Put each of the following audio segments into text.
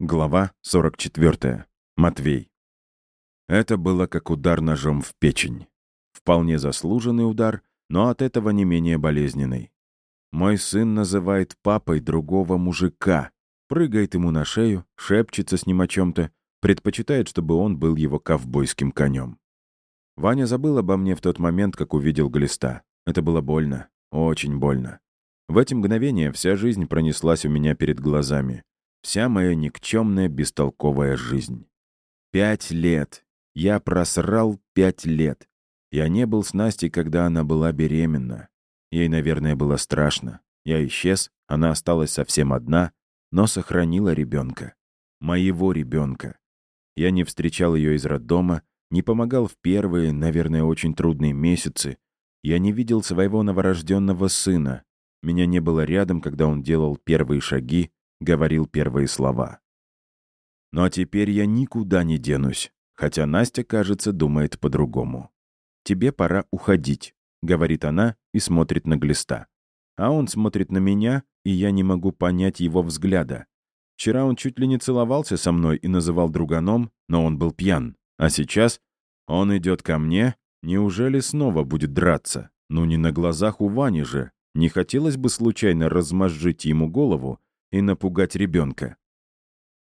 Глава 44. Матвей. Это было как удар ножом в печень. Вполне заслуженный удар, но от этого не менее болезненный. Мой сын называет папой другого мужика, прыгает ему на шею, шепчется с ним о чем-то, предпочитает, чтобы он был его ковбойским конем. Ваня забыл обо мне в тот момент, как увидел глиста. Это было больно, очень больно. В эти мгновения вся жизнь пронеслась у меня перед глазами. Вся моя никчемная, бестолковая жизнь. Пять лет. Я просрал пять лет. Я не был с Настей, когда она была беременна. Ей, наверное, было страшно. Я исчез, она осталась совсем одна, но сохранила ребенка. Моего ребенка. Я не встречал ее из роддома, не помогал в первые, наверное, очень трудные месяцы. Я не видел своего новорожденного сына. Меня не было рядом, когда он делал первые шаги, говорил первые слова. Но теперь я никуда не денусь, хотя Настя, кажется, думает по-другому. «Тебе пора уходить», — говорит она и смотрит на глиста. А он смотрит на меня, и я не могу понять его взгляда. Вчера он чуть ли не целовался со мной и называл друганом, но он был пьян. А сейчас он идет ко мне, неужели снова будет драться? Ну не на глазах у Вани же. Не хотелось бы случайно размозжить ему голову и напугать ребенка.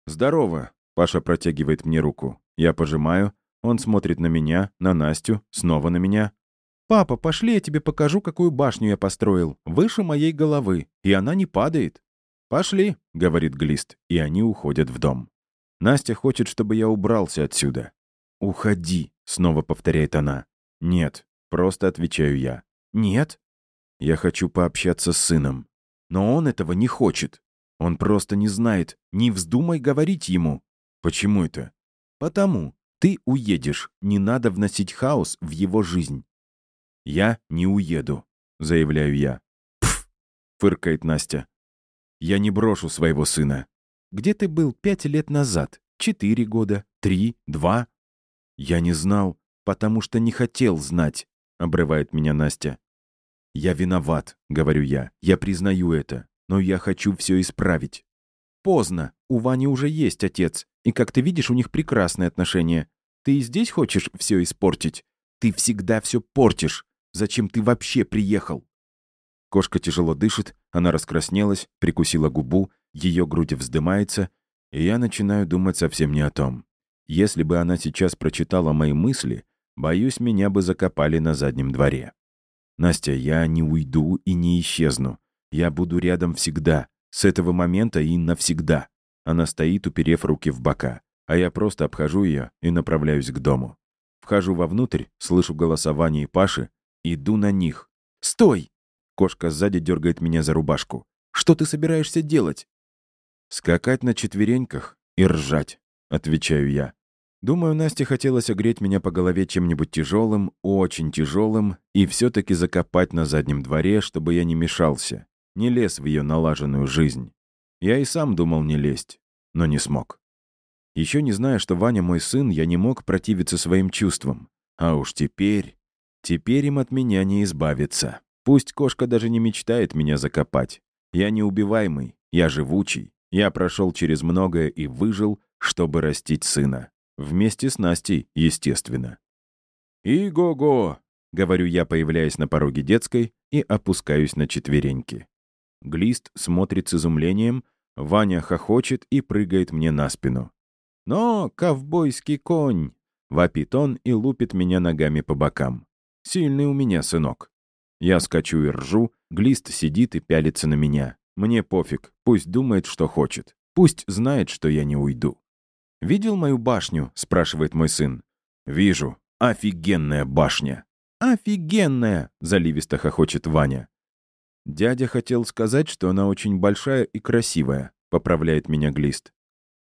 «Здорово!» — Паша протягивает мне руку. Я пожимаю, он смотрит на меня, на Настю, снова на меня. «Папа, пошли, я тебе покажу, какую башню я построил, выше моей головы, и она не падает». «Пошли», — говорит Глист, и они уходят в дом. Настя хочет, чтобы я убрался отсюда. «Уходи», — снова повторяет она. «Нет», — просто отвечаю я. «Нет?» Я хочу пообщаться с сыном. Но он этого не хочет. Он просто не знает. Не вздумай говорить ему. Почему это? Потому. Ты уедешь. Не надо вносить хаос в его жизнь. Я не уеду, заявляю я. Пф, фыркает Настя. Я не брошу своего сына. Где ты был пять лет назад? Четыре года? Три? Два? Я не знал, потому что не хотел знать, обрывает меня Настя. Я виноват, говорю я. Я признаю это но я хочу все исправить. Поздно. У Вани уже есть отец, и, как ты видишь, у них прекрасные отношения. Ты и здесь хочешь все испортить? Ты всегда все портишь. Зачем ты вообще приехал?» Кошка тяжело дышит, она раскраснелась, прикусила губу, ее грудь вздымается, и я начинаю думать совсем не о том. Если бы она сейчас прочитала мои мысли, боюсь, меня бы закопали на заднем дворе. «Настя, я не уйду и не исчезну. Я буду рядом всегда, с этого момента и навсегда. Она стоит, уперев руки в бока, а я просто обхожу ее и направляюсь к дому. Вхожу вовнутрь, слышу голоса Вани и Паши, иду на них. «Стой!» Кошка сзади дергает меня за рубашку. «Что ты собираешься делать?» «Скакать на четвереньках и ржать», — отвечаю я. Думаю, Насте хотелось огреть меня по голове чем-нибудь тяжелым, очень тяжелым, и все-таки закопать на заднем дворе, чтобы я не мешался не лез в ее налаженную жизнь. Я и сам думал не лезть, но не смог. Еще не зная, что Ваня мой сын, я не мог противиться своим чувствам. А уж теперь... Теперь им от меня не избавиться. Пусть кошка даже не мечтает меня закопать. Я неубиваемый, я живучий. Я прошел через многое и выжил, чтобы растить сына. Вместе с Настей, естественно. «И-го-го!» — говорю я, появляясь на пороге детской, и опускаюсь на четвереньки. Глист смотрит с изумлением, Ваня хохочет и прыгает мне на спину. «Но, ковбойский конь!» — вопит он и лупит меня ногами по бокам. «Сильный у меня сынок». Я скачу и ржу, Глист сидит и пялится на меня. Мне пофиг, пусть думает, что хочет. Пусть знает, что я не уйду. «Видел мою башню?» — спрашивает мой сын. «Вижу. Офигенная башня!» «Офигенная!» — заливисто хохочет Ваня. «Дядя хотел сказать, что она очень большая и красивая», — поправляет меня Глист.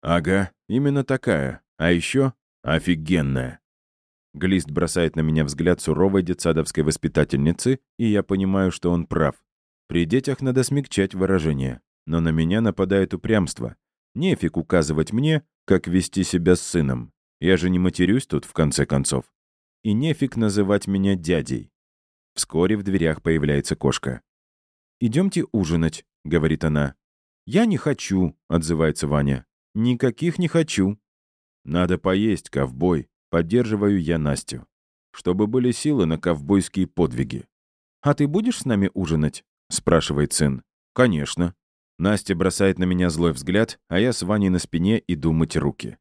«Ага, именно такая. А еще офигенная». Глист бросает на меня взгляд суровой детсадовской воспитательницы, и я понимаю, что он прав. При детях надо смягчать выражение. Но на меня нападает упрямство. Нефиг указывать мне, как вести себя с сыном. Я же не матерюсь тут, в конце концов. И нефиг называть меня дядей. Вскоре в дверях появляется кошка. «Идемте ужинать», — говорит она. «Я не хочу», — отзывается Ваня. «Никаких не хочу». «Надо поесть, ковбой», — поддерживаю я Настю. «Чтобы были силы на ковбойские подвиги». «А ты будешь с нами ужинать?» — спрашивает сын. «Конечно». Настя бросает на меня злой взгляд, а я с Ваней на спине иду мыть руки.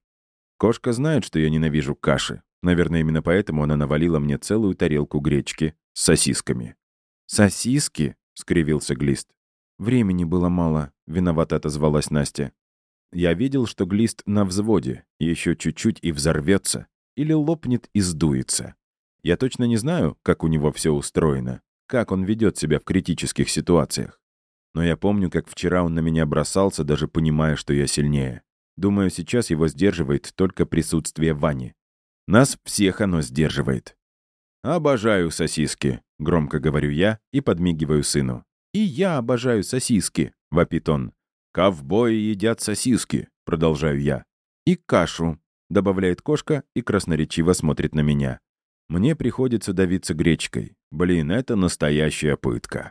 Кошка знает, что я ненавижу каши. Наверное, именно поэтому она навалила мне целую тарелку гречки с сосисками. «Сосиски?» — скривился Глист. «Времени было мало», — виновато отозвалась Настя. Я видел, что Глист на взводе, еще чуть-чуть и взорвется, или лопнет и сдуется. Я точно не знаю, как у него все устроено, как он ведет себя в критических ситуациях. Но я помню, как вчера он на меня бросался, даже понимая, что я сильнее. Думаю, сейчас его сдерживает только присутствие Вани. Нас всех оно сдерживает. «Обожаю сосиски», — громко говорю я и подмигиваю сыну. «И я обожаю сосиски», — вопит он. «Ковбои едят сосиски», — продолжаю я. «И кашу», — добавляет кошка и красноречиво смотрит на меня. Мне приходится давиться гречкой. Блин, это настоящая пытка.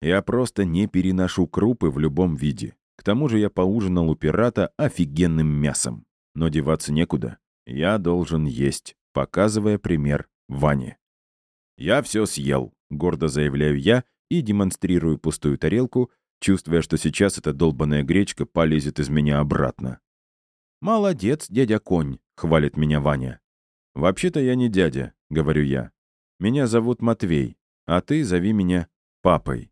Я просто не переношу крупы в любом виде. К тому же я поужинал у пирата офигенным мясом. Но деваться некуда. Я должен есть, показывая пример Ване. «Я все съел», — гордо заявляю я и демонстрирую пустую тарелку, чувствуя, что сейчас эта долбаная гречка полезет из меня обратно. «Молодец, дядя Конь», — хвалит меня Ваня. «Вообще-то я не дядя», — говорю я. «Меня зовут Матвей, а ты зови меня папой».